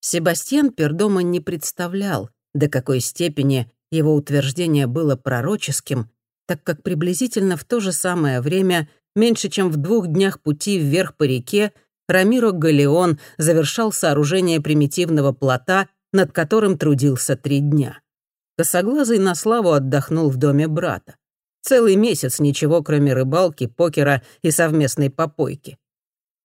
Себастьян Пердома не представлял, до какой степени его утверждение было пророческим, так как приблизительно в то же самое время, меньше чем в двух днях пути вверх по реке, Рамиро Галеон завершал сооружение примитивного плота, над которым трудился три дня. Косоглазый на славу отдохнул в доме брата. Целый месяц ничего, кроме рыбалки, покера и совместной попойки.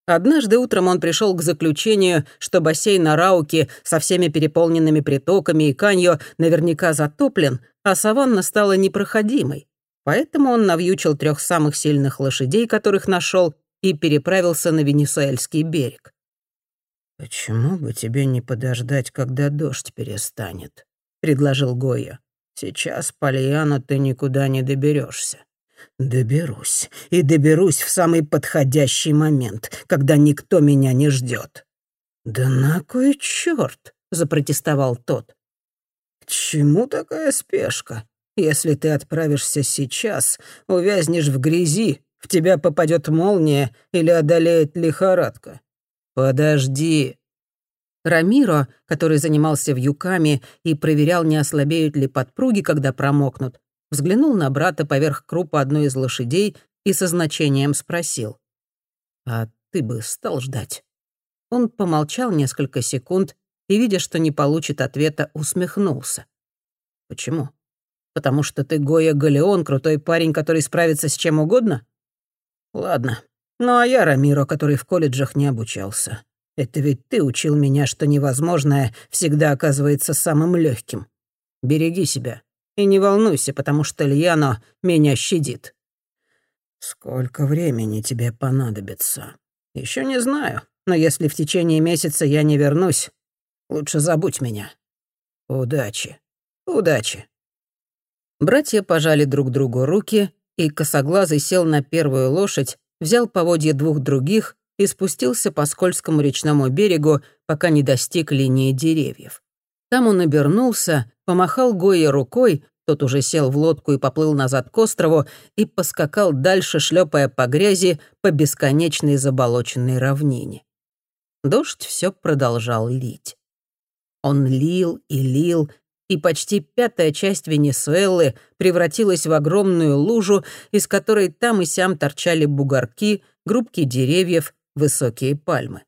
Однажды утром он пришел к заключению, что бассейн Арауки со всеми переполненными притоками и каньо наверняка затоплен, а саванна стала непроходимой. Поэтому он навьючил трех самых сильных лошадей, которых нашел, и переправился на Венесуэльский берег. «Почему бы тебе не подождать, когда дождь перестанет?» — предложил Гоя. «Сейчас, Пальяно, ты никуда не доберешься. Доберусь. И доберусь в самый подходящий момент, когда никто меня не ждет. Да на кой черт? запротестовал тот. К чему такая спешка? Если ты отправишься сейчас, увязнешь в грязи, в тебя попадет молния или одолеет лихорадка. Подожди. Рамиро, который занимался вьюками и проверял, не ослабеют ли подпруги, когда промокнут, взглянул на брата поверх крупа одной из лошадей и со значением спросил. «А ты бы стал ждать?» Он помолчал несколько секунд и, видя, что не получит ответа, усмехнулся. «Почему? Потому что ты Гоя Галеон, крутой парень, который справится с чем угодно? Ладно. Ну а я Рамиро, который в колледжах не обучался. Это ведь ты учил меня, что невозможное всегда оказывается самым легким. Береги себя. И не волнуйся, потому что Льяно меня щадит». «Сколько времени тебе понадобится?» Еще не знаю, но если в течение месяца я не вернусь, лучше забудь меня. Удачи. Удачи». Братья пожали друг другу руки, и косоглазый сел на первую лошадь, взял поводья двух других и спустился по скользкому речному берегу, пока не достиг линии деревьев. Там он обернулся, помахал Гое рукой, тот уже сел в лодку и поплыл назад к острову и поскакал дальше, шлепая по грязи по бесконечной заболоченной равнине. Дождь все продолжал лить. Он лил и лил, и почти пятая часть Венесуэлы превратилась в огромную лужу, из которой там и сям торчали бугорки, группки деревьев, высокие пальмы.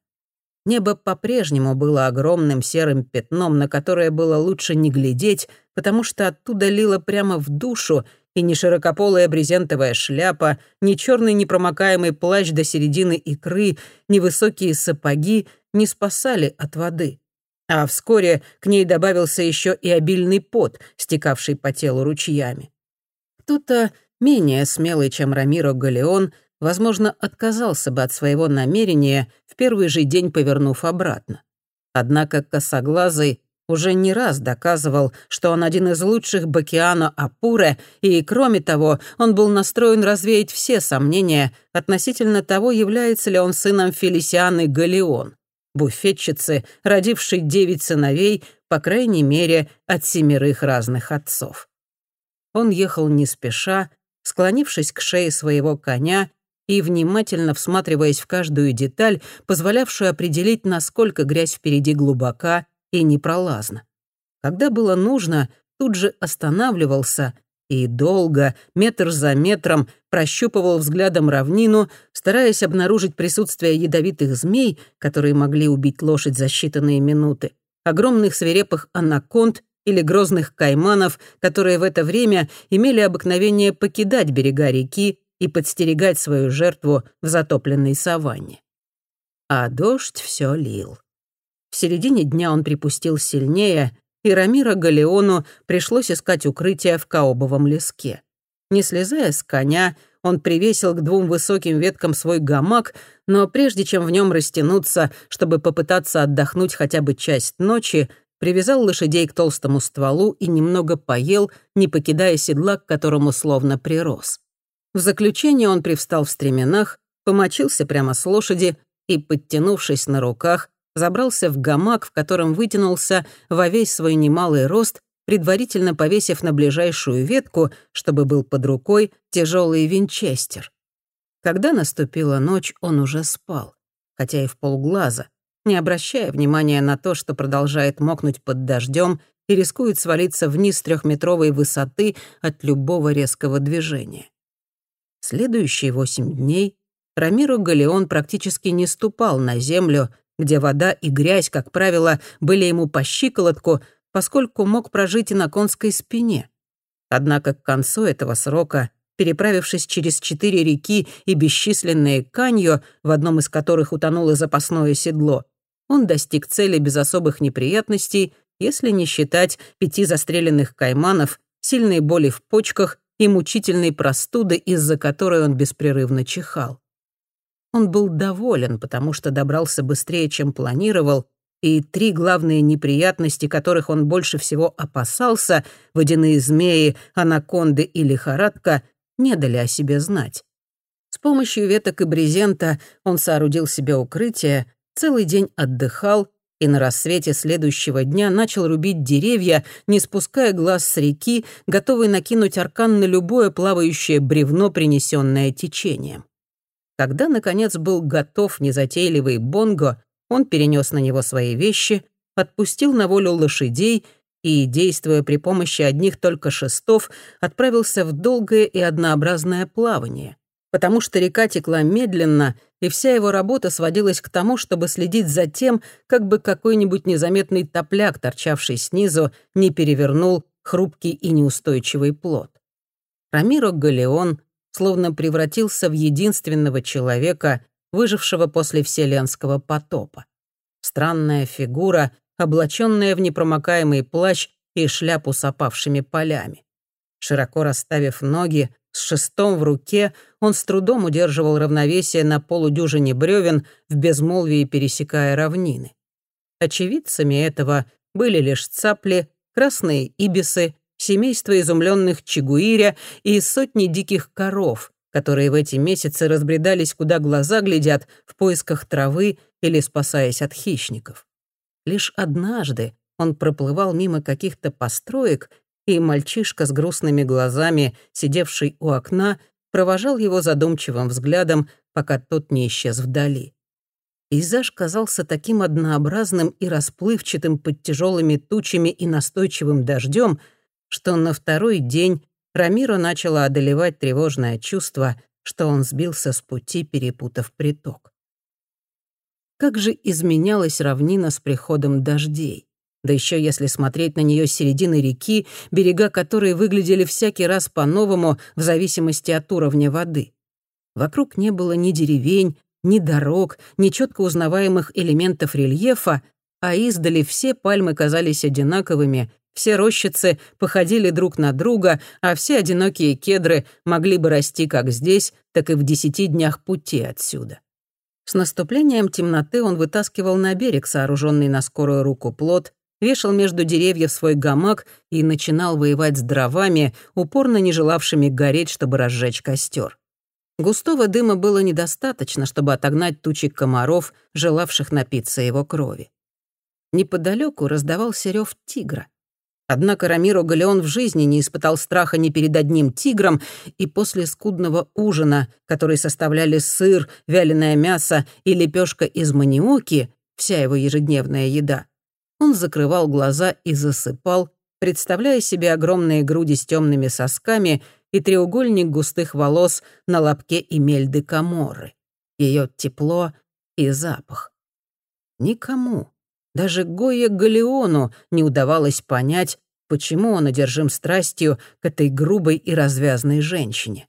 Небо по-прежнему было огромным серым пятном, на которое было лучше не глядеть, потому что оттуда лило прямо в душу, и ни широкополая брезентовая шляпа, ни черный непромокаемый плащ до середины икры, ни высокие сапоги не спасали от воды. А вскоре к ней добавился еще и обильный пот, стекавший по телу ручьями. Кто-то менее смелый, чем Рамиро Галеон, возможно, отказался бы от своего намерения, в первый же день повернув обратно. Однако косоглазый уже не раз доказывал, что он один из лучших Бакиано Апуре, и, кроме того, он был настроен развеять все сомнения относительно того, является ли он сыном Фелисианы Галеон, буфетчицы, родившей девять сыновей, по крайней мере, от семерых разных отцов. Он ехал не спеша, склонившись к шее своего коня и внимательно всматриваясь в каждую деталь, позволявшую определить, насколько грязь впереди глубока и непролазна. Когда было нужно, тут же останавливался и долго, метр за метром, прощупывал взглядом равнину, стараясь обнаружить присутствие ядовитых змей, которые могли убить лошадь за считанные минуты, огромных свирепых анаконд или грозных кайманов, которые в это время имели обыкновение покидать берега реки и подстерегать свою жертву в затопленной саванне. А дождь все лил. В середине дня он припустил сильнее, и Рамира Галеону пришлось искать укрытие в Каобовом леске. Не слезая с коня, он привесил к двум высоким веткам свой гамак, но прежде чем в нем растянуться, чтобы попытаться отдохнуть хотя бы часть ночи, привязал лошадей к толстому стволу и немного поел, не покидая седла, к которому словно прирос. В заключение он привстал в стременах, помочился прямо с лошади и, подтянувшись на руках, забрался в гамак, в котором вытянулся во весь свой немалый рост, предварительно повесив на ближайшую ветку, чтобы был под рукой тяжелый винчестер. Когда наступила ночь, он уже спал, хотя и в полглаза, не обращая внимания на то, что продолжает мокнуть под дождем и рискует свалиться вниз трехметровой высоты от любого резкого движения. Следующие восемь дней Рамиру Галеон практически не ступал на землю, где вода и грязь, как правило, были ему по щиколотку, поскольку мог прожить и на конской спине. Однако к концу этого срока, переправившись через четыре реки и бесчисленные каньо, в одном из которых утонуло запасное седло, он достиг цели без особых неприятностей, если не считать пяти застреленных кайманов, сильной боли в почках и мучительной простуды, из-за которой он беспрерывно чихал. Он был доволен, потому что добрался быстрее, чем планировал, и три главные неприятности, которых он больше всего опасался — водяные змеи, анаконды и лихорадка — не дали о себе знать. С помощью веток и брезента он соорудил себе укрытие, целый день отдыхал и на рассвете следующего дня начал рубить деревья, не спуская глаз с реки, готовый накинуть аркан на любое плавающее бревно, принесенное течением. Когда, наконец, был готов незатейливый Бонго, он перенес на него свои вещи, отпустил на волю лошадей и, действуя при помощи одних только шестов, отправился в долгое и однообразное плавание потому что река текла медленно, и вся его работа сводилась к тому, чтобы следить за тем, как бы какой-нибудь незаметный топляк, торчавший снизу, не перевернул хрупкий и неустойчивый плод. Рамиро Галеон словно превратился в единственного человека, выжившего после Вселенского потопа. Странная фигура, облаченная в непромокаемый плащ и шляпу с опавшими полями. Широко расставив ноги, с шестом в руке он с трудом удерживал равновесие на полудюжине бревен в безмолвии пересекая равнины. Очевидцами этого были лишь цапли, красные ибисы, семейство изумленных чигуиря и сотни диких коров, которые в эти месяцы разбредались, куда глаза глядят, в поисках травы или спасаясь от хищников. Лишь однажды он проплывал мимо каких-то построек и мальчишка с грустными глазами, сидевший у окна, провожал его задумчивым взглядом, пока тот не исчез вдали. Пейзаж казался таким однообразным и расплывчатым под тяжелыми тучами и настойчивым дождем, что на второй день Рамиро начало одолевать тревожное чувство, что он сбился с пути, перепутав приток. Как же изменялась равнина с приходом дождей. Да еще если смотреть на нее с середины реки, берега которой выглядели всякий раз по-новому в зависимости от уровня воды. Вокруг не было ни деревень, ни дорог, ни четко узнаваемых элементов рельефа, а издали все пальмы казались одинаковыми, все рощицы походили друг на друга, а все одинокие кедры могли бы расти как здесь, так и в десяти днях пути отсюда. С наступлением темноты он вытаскивал на берег сооруженный на скорую руку плот, вешал между деревьев свой гамак и начинал воевать с дровами, упорно не желавшими гореть, чтобы разжечь костер. Густого дыма было недостаточно, чтобы отогнать тучи комаров, желавших напиться его крови. Неподалеку раздавался рев тигра. Однако Рамиро Галеон в жизни не испытал страха ни перед одним тигром, и после скудного ужина, который составляли сыр, вяленое мясо и лепешка из маниоки, вся его ежедневная еда, он закрывал глаза и засыпал, представляя себе огромные груди с темными сосками и треугольник густых волос на лобке Эмельды Каморы, ее тепло и запах. Никому, даже Гойе Галеону не удавалось понять, почему он одержим страстью к этой грубой и развязной женщине.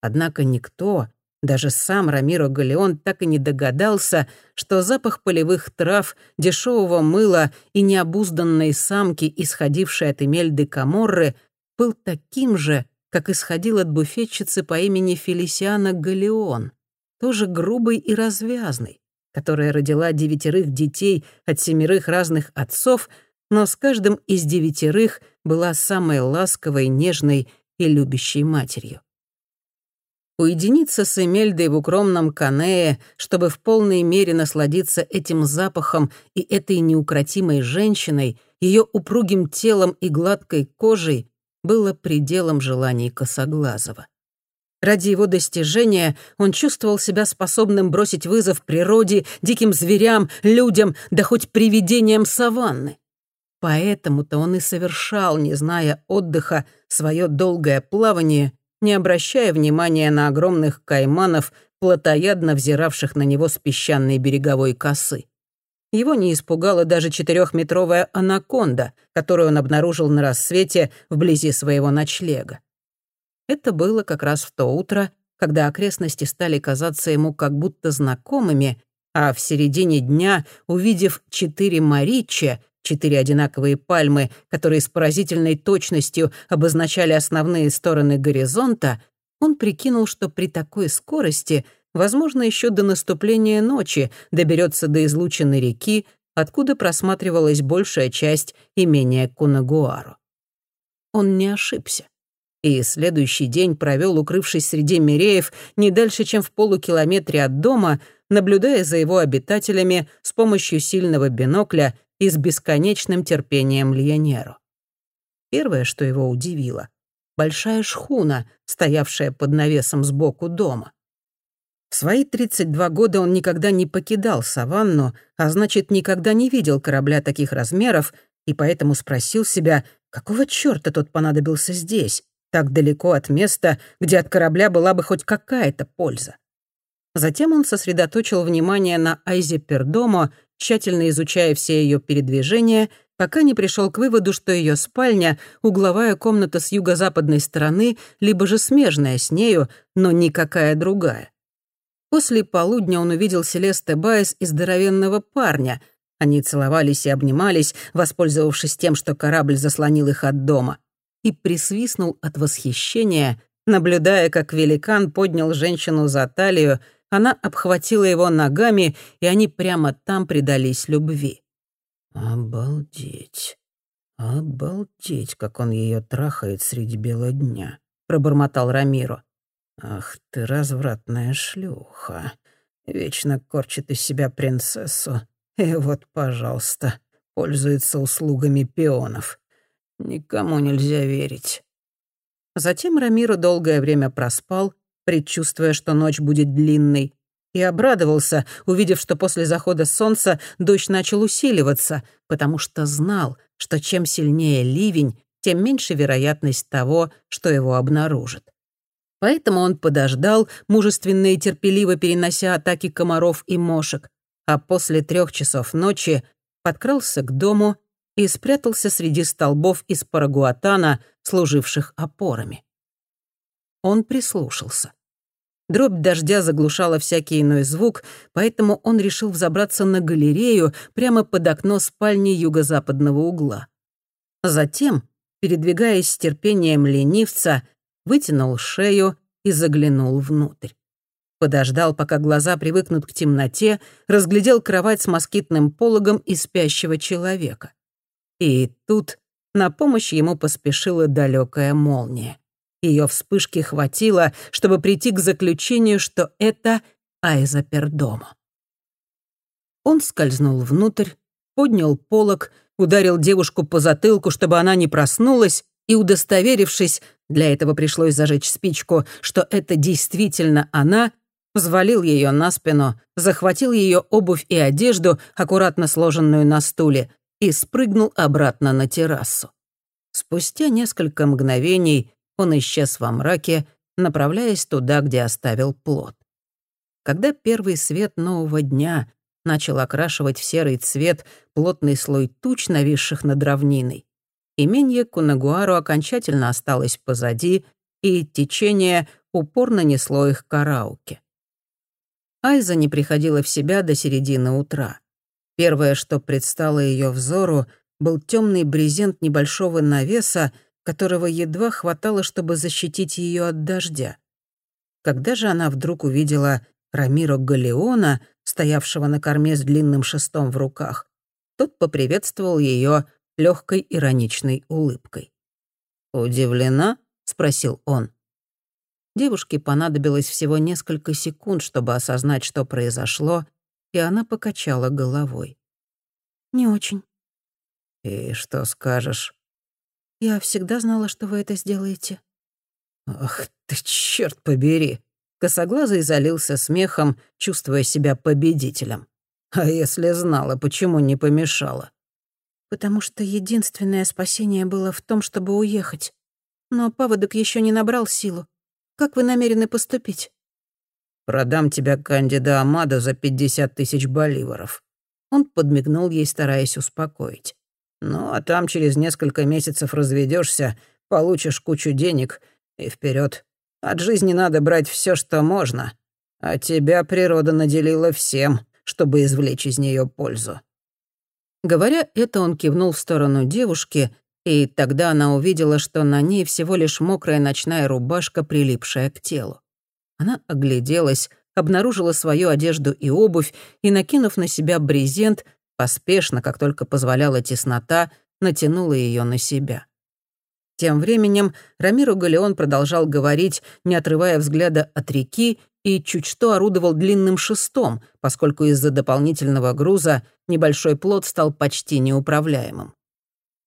Однако никто, даже сам Рамиро Галеон так и не догадался, что запах полевых трав, дешевого мыла и необузданной самки, исходившей от Эмельды Каморры, был таким же, как исходил от буфетчицы по имени Фелисиана Галеон, тоже грубой и развязной, которая родила девятерых детей от семерых разных отцов, но с каждым из девятерых была самой ласковой, нежной и любящей матерью. Уединиться с Эмельдой в укромном канее, чтобы в полной мере насладиться этим запахом и этой неукротимой женщиной, ее упругим телом и гладкой кожей, было пределом желаний Косоглазова. Ради его достижения он чувствовал себя способным бросить вызов природе, диким зверям, людям, да хоть привидениям саванны. Поэтому-то он и совершал, не зная отдыха, свое долгое плавание, не обращая внимания на огромных кайманов, плотоядно взиравших на него с песчаной береговой косы. Его не испугала даже четырехметровая анаконда, которую он обнаружил на рассвете вблизи своего ночлега. Это было как раз в то утро, когда окрестности стали казаться ему как будто знакомыми, а в середине дня, увидев четыре марича, четыре одинаковые пальмы, которые с поразительной точностью обозначали основные стороны горизонта, он прикинул, что при такой скорости, возможно, еще до наступления ночи доберется до излученной реки, откуда просматривалась большая часть имения Кунагуару. Он не ошибся и следующий день провел, укрывшись среди миреев, не дальше, чем в полукилометре от дома, наблюдая за его обитателями с помощью сильного бинокля и с бесконечным терпением Льянеру. Первое, что его удивило — большая шхуна, стоявшая под навесом сбоку дома. В свои 32 года он никогда не покидал саванну, а значит, никогда не видел корабля таких размеров, и поэтому спросил себя, какого чёрта тот понадобился здесь, так далеко от места, где от корабля была бы хоть какая-то польза. Затем он сосредоточил внимание на Айзе Пердомо, тщательно изучая все ее передвижения, пока не пришел к выводу, что ее спальня — угловая комната с юго-западной стороны, либо же смежная с нею, но никакая другая. После полудня он увидел Селесте Байес и здоровенного парня. Они целовались и обнимались, воспользовавшись тем, что корабль заслонил их от дома и присвистнул от восхищения, наблюдая, как великан поднял женщину за талию, она обхватила его ногами, и они прямо там предались любви. «Обалдеть! Обалдеть, как он ее трахает среди бела дня!» — пробормотал Рамиро. «Ах ты, развратная шлюха! Вечно корчит из себя принцессу, и вот, пожалуйста, пользуется услугами пионов. Никому нельзя верить. Затем Рамиро долгое время проспал, предчувствуя, что ночь будет длинной, и обрадовался, увидев, что после захода солнца дождь начал усиливаться, потому что знал, что чем сильнее ливень, тем меньше вероятность того, что его обнаружат. Поэтому он подождал, мужественно и терпеливо перенося атаки комаров и мошек, а после трех часов ночи подкрался к дому и спрятался среди столбов из парагуатана, служивших опорами. Он прислушался. Дробь дождя заглушала всякий иной звук, поэтому он решил взобраться на галерею прямо под окно спальни юго-западного угла. Затем, передвигаясь с терпением ленивца, вытянул шею и заглянул внутрь. Подождал, пока глаза привыкнут к темноте, разглядел кровать с москитным пологом и спящего человека. И тут на помощь ему поспешила далекая молния. Ее вспышки хватило, чтобы прийти к заключению, что это Айза Пердомо. Он скользнул внутрь, поднял полог, ударил девушку по затылку, чтобы она не проснулась, и, удостоверившись, для этого пришлось зажечь спичку, что это действительно она, взвалил ее на спину, захватил ее обувь и одежду, аккуратно сложенную на стуле, и спрыгнул обратно на террасу. Спустя несколько мгновений он исчез во мраке, направляясь туда, где оставил плод. Когда первый свет нового дня начал окрашивать в серый цвет плотный слой туч, нависших над равниной, именье Кунагуару окончательно осталось позади, и течение упорно несло их к карауке. Айза не приходила в себя до середины утра. Первое, что предстало ее взору, был темный брезент небольшого навеса, которого едва хватало, чтобы защитить ее от дождя. Когда же она вдруг увидела Рамиро Галеона, стоявшего на корме с длинным шестом в руках, тот поприветствовал ее легкой ироничной улыбкой. «Удивлена?» — спросил он. Девушке понадобилось всего несколько секунд, чтобы осознать, что произошло, и она покачала головой. «Не очень». «И что скажешь?» «Я всегда знала, что вы это сделаете». «Ах ты, черт побери!» Косоглазый залился смехом, чувствуя себя победителем. «А если знала, почему не помешала?» «Потому что единственное спасение было в том, чтобы уехать. Но паводок еще не набрал силу. Как вы намерены поступить?» «Продам тебя Кандида Амадо за пятьдесят тысяч боливаров». Он подмигнул ей, стараясь успокоить. «Ну, а там через несколько месяцев разведешься, получишь кучу денег и вперед. От жизни надо брать все, что можно. А тебя природа наделила всем, чтобы извлечь из нее пользу». Говоря это, он кивнул в сторону девушки, и тогда она увидела, что на ней всего лишь мокрая ночная рубашка, прилипшая к телу. Она огляделась, обнаружила свою одежду и обувь и, накинув на себя брезент, поспешно, как только позволяла теснота, натянула ее на себя. Тем временем Рамиру Галеон продолжал говорить, не отрывая взгляда от реки, и чуть что орудовал длинным шестом, поскольку из-за дополнительного груза небольшой плод стал почти неуправляемым.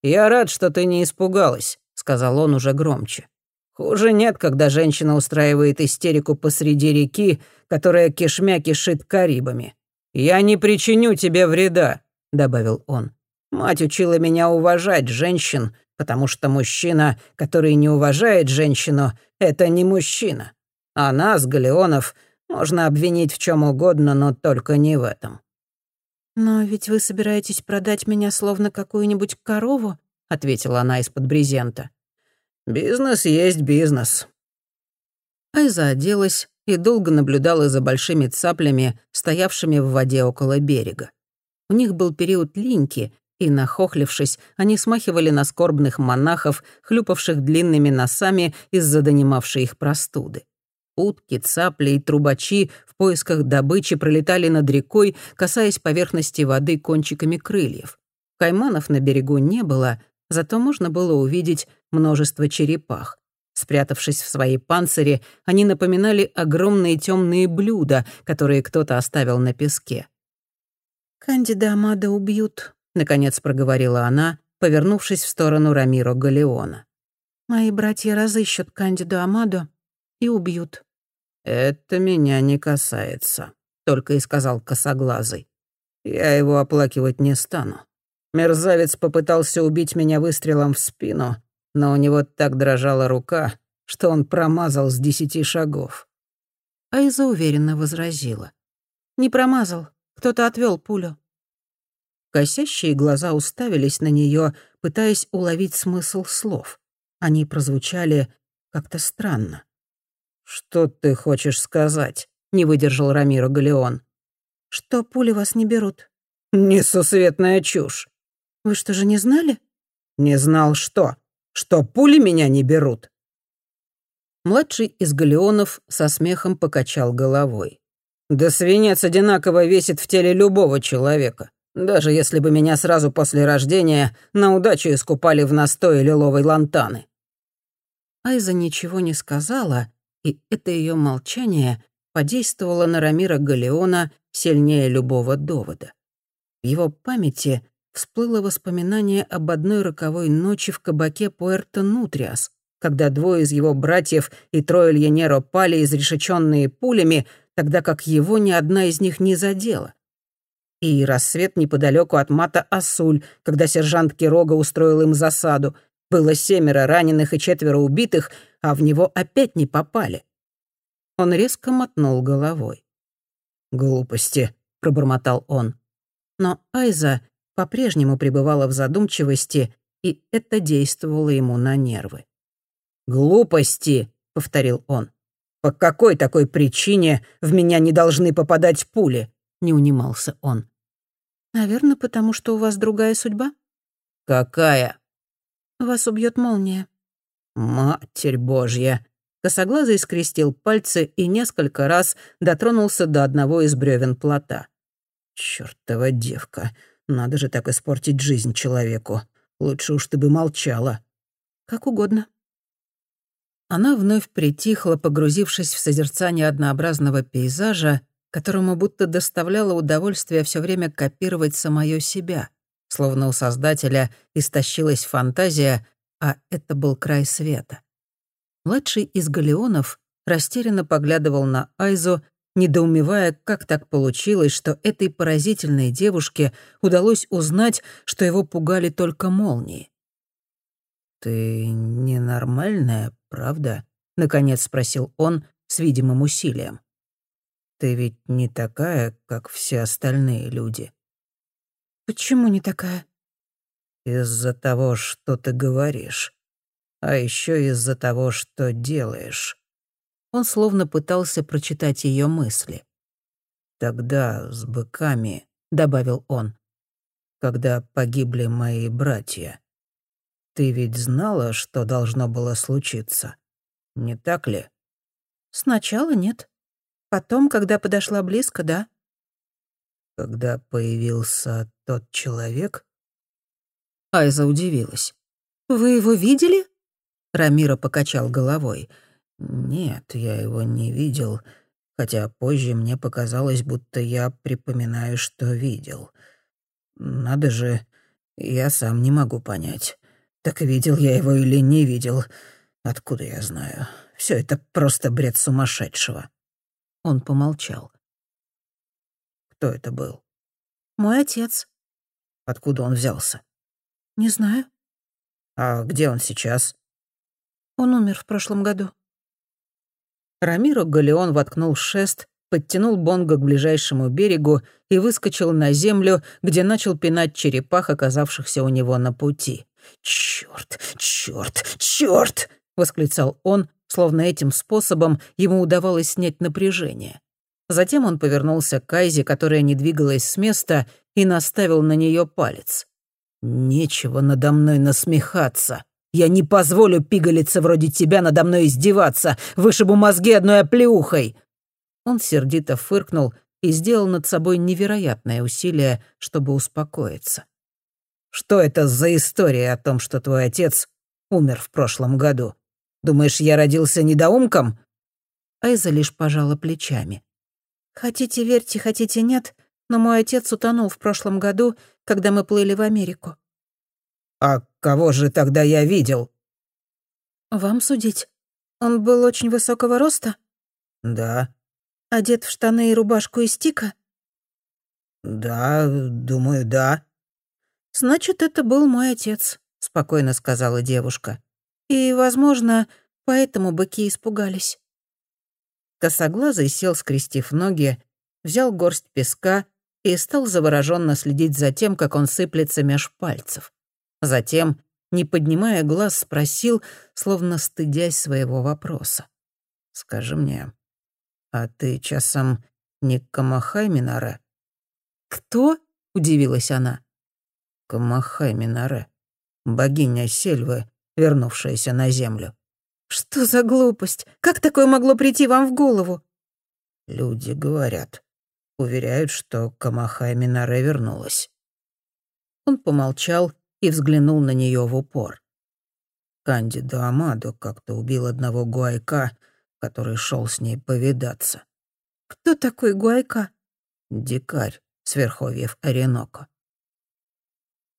«Я рад, что ты не испугалась», — сказал он уже громче. «Хуже нет, когда женщина устраивает истерику посреди реки, которая кишмя кишит карибами. Я не причиню тебе вреда», — добавил он. «Мать учила меня уважать женщин, потому что мужчина, который не уважает женщину, это не мужчина. А нас, Галеонов, можно обвинить в чем угодно, но только не в этом». «Но ведь вы собираетесь продать меня словно какую-нибудь корову?» — ответила она из-под брезента. «Бизнес есть бизнес». Айза оделась и долго наблюдала за большими цаплями, стоявшими в воде около берега. У них был период линьки, и, нахохлившись, они смахивали на скорбных монахов, хлюпавших длинными носами из-за донимавшей их простуды. Утки, цапли и трубачи в поисках добычи пролетали над рекой, касаясь поверхности воды кончиками крыльев. Кайманов на берегу не было, зато можно было увидеть множество черепах. Спрятавшись в свои панцири, они напоминали огромные темные блюда, которые кто-то оставил на песке. «Кандида Амада убьют», — наконец проговорила она, повернувшись в сторону Рамиро Галеона. «Мои братья разыщут Кандиду Амаду и убьют». «Это меня не касается», — только и сказал косоглазый. «Я его оплакивать не стану. Мерзавец попытался убить меня выстрелом в спину, но у него так дрожала рука, что он промазал с десяти шагов». Айза уверенно возразила. «Не промазал. Кто-то отвел пулю. Косящие глаза уставились на нее, пытаясь уловить смысл слов. Они прозвучали как-то странно. «Что ты хочешь сказать?» — не выдержал Рамиро Галеон. «Что пули вас не берут». «Несусветная чушь». «Вы что же не знали?» «Не знал что? Что пули меня не берут?» Младший из Галеонов со смехом покачал головой. «Да свинец одинаково весит в теле любого человека. Даже если бы меня сразу после рождения на удачу искупали в настое лиловой лантаны». Айза ничего не сказала, и это ее молчание подействовало на Рамира Галеона сильнее любого довода. В его памяти всплыло воспоминание об одной роковой ночи в кабаке Пуэрто-Нутриас, когда двое из его братьев и трое Льенеро пали изрешеченные пулями, тогда как его ни одна из них не задела и рассвет неподалеку от мата Асуль, когда сержант Кирога устроил им засаду. Было семеро раненых и четверо убитых, а в него опять не попали. Он резко мотнул головой. «Глупости», — пробормотал он. Но Айза по-прежнему пребывала в задумчивости, и это действовало ему на нервы. «Глупости», — повторил он. «По какой такой причине в меня не должны попадать пули?» — не унимался он. Наверное, потому что у вас другая судьба. Какая? Вас убьет молния. Матерь Божья. Косоглазый скрестил пальцы и несколько раз дотронулся до одного из бревен плота. Чёртова девка. Надо же так испортить жизнь человеку. Лучше уж ты бы молчала. Как угодно. Она вновь притихла, погрузившись в созерцание однообразного пейзажа, которому будто доставляло удовольствие все время копировать самое себя, словно у создателя истощилась фантазия, а это был край света. Младший из галеонов растерянно поглядывал на Айзу, недоумевая, как так получилось, что этой поразительной девушке удалось узнать, что его пугали только молнии. «Ты ненормальная, правда?» — наконец спросил он с видимым усилием. «Ты ведь не такая, как все остальные люди». «Почему не такая?» «Из-за того, что ты говоришь. А еще из-за того, что делаешь». Он словно пытался прочитать ее мысли. «Тогда с быками», — добавил он, — «когда погибли мои братья. Ты ведь знала, что должно было случиться, не так ли?» «Сначала нет. Потом, когда подошла близко, да». «Когда появился тот человек?» Айза удивилась. «Вы его видели?» Рамира покачал головой. «Нет, я его не видел, хотя позже мне показалось, будто я припоминаю, что видел. Надо же, я сам не могу понять, так видел я его или не видел. Откуда я знаю? Все это просто бред сумасшедшего». Он помолчал. «Кто это был?» «Мой отец». «Откуда он взялся?» «Не знаю». «А где он сейчас?» «Он умер в прошлом году». Рамиро Галеон воткнул шест, подтянул Бонго к ближайшему берегу и выскочил на землю, где начал пинать черепах, оказавшихся у него на пути. «Чёрт, чёрт, чёрт!» — восклицал он, словно этим способом ему удавалось снять напряжение. Затем он повернулся к Кайзе, которая не двигалась с места, и наставил на нее палец. «Нечего надо мной насмехаться. Я не позволю пигалице вроде тебя надо мной издеваться, вышибу мозги одной оплеухой!» Он сердито фыркнул и сделал над собой невероятное усилие, чтобы успокоиться. Что это за история о том, что твой отец умер в прошлом году? Думаешь, я родился недоумком?» Айза лишь пожала плечами. «Хотите верьте, хотите нет, но мой отец утонул в прошлом году, когда мы плыли в Америку». «А кого же тогда я видел?» «Вам судить. Он был очень высокого роста?» «Да». «Одет в штаны и рубашку из тика?» «Да, думаю, да». «Значит, это был мой отец», — спокойно сказала девушка. «И, возможно, поэтому быки испугались». Косоглазый сел, скрестив ноги, взял горсть песка и стал завороженно следить за тем, как он сыплется меж пальцев. Затем, не поднимая глаз, спросил, словно стыдясь своего вопроса. «Скажи мне, а ты часом не Камахай Минаре?» «Кто?» — удивилась она. Камахай Минаре, богиня Сельвы, вернувшаяся на землю. «Что за глупость? Как такое могло прийти вам в голову?» Люди говорят. Уверяют, что Камахай Минаре вернулась. Он помолчал и взглянул на нее в упор. Кандида Амадо как-то убил одного гуайка, который шел с ней повидаться. «Кто такой гуайка?» «Дикарь с верховьев Ореноко.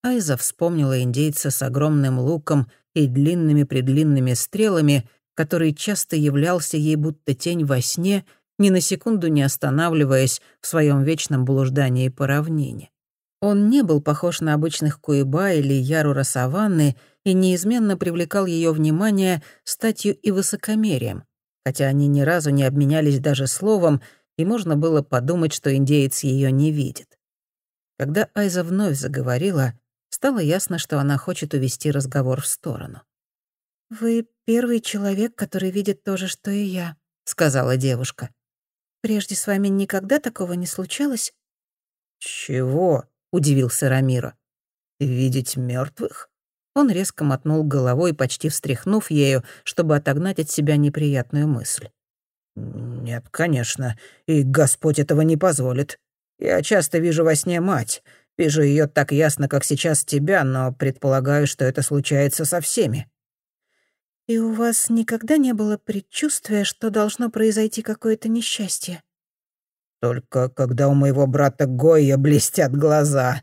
Айза вспомнила индейца с огромным луком и длинными-предлинными стрелами, который часто являлся ей будто тень во сне, ни на секунду не останавливаясь в своем вечном блуждании по равнине. Он не был похож на обычных куеба или ярура саванны и неизменно привлекал ее внимание статью и высокомерием, хотя они ни разу не обменялись даже словом, и можно было подумать, что индеец ее не видит. Когда Айза вновь заговорила, Стало ясно, что она хочет увести разговор в сторону. «Вы первый человек, который видит то же, что и я», — сказала девушка. «Прежде с вами никогда такого не случалось?» «Чего?» — удивился Рамиро. «Видеть мертвых? Он резко мотнул головой, почти встряхнув ею, чтобы отогнать от себя неприятную мысль. «Нет, конечно, и Господь этого не позволит. Я часто вижу во сне мать. Вижу ее так ясно, как сейчас тебя, но предполагаю, что это случается со всеми». «И у вас никогда не было предчувствия, что должно произойти какое-то несчастье?» «Только когда у моего брата Гоя блестят глаза.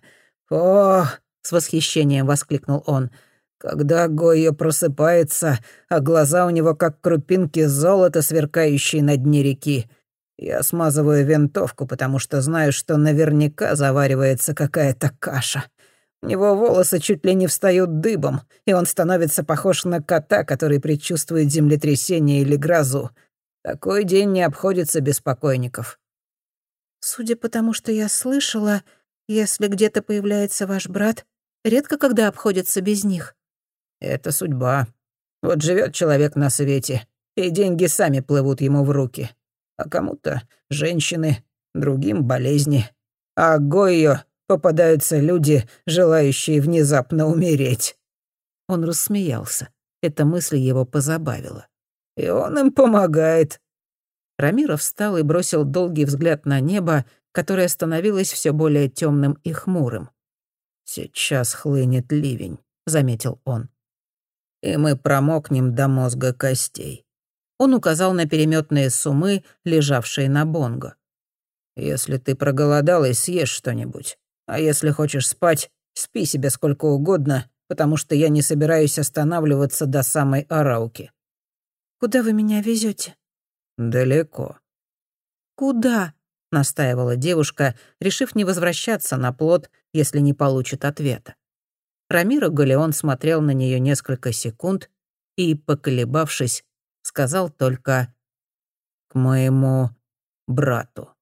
О!» — с восхищением воскликнул он. Когда Гойо просыпается, а глаза у него как крупинки золота, сверкающие на дне реки, я смазываю винтовку, потому что знаю, что наверняка заваривается какая-то каша. У него волосы чуть ли не встают дыбом, и он становится похож на кота, который предчувствует землетрясение или грозу. Такой день не обходится без покойников. Судя по тому, что я слышала, если где-то появляется ваш брат, редко когда обходится без них. Это судьба. Вот живет человек на свете, и деньги сами плывут ему в руки. А кому-то — женщины, другим — болезни. А Гойо попадаются люди, желающие внезапно умереть». Он рассмеялся. Эта мысль его позабавила. «И он им помогает». Рамира встал и бросил долгий взгляд на небо, которое становилось все более темным и хмурым. «Сейчас хлынет ливень», — заметил он и мы промокнем до мозга костей». Он указал на переметные сумы, лежавшие на бонго. «Если ты проголодалась, съешь что-нибудь. А если хочешь спать, спи себе сколько угодно, потому что я не собираюсь останавливаться до самой Арауки». «Куда вы меня везете? «Далеко». «Куда?» — настаивала девушка, решив не возвращаться на плот, если не получит ответа. Рамиро Галеон смотрел на нее несколько секунд и, поколебавшись, сказал только «к моему брату».